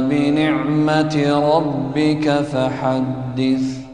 بنعمة ربك فحدث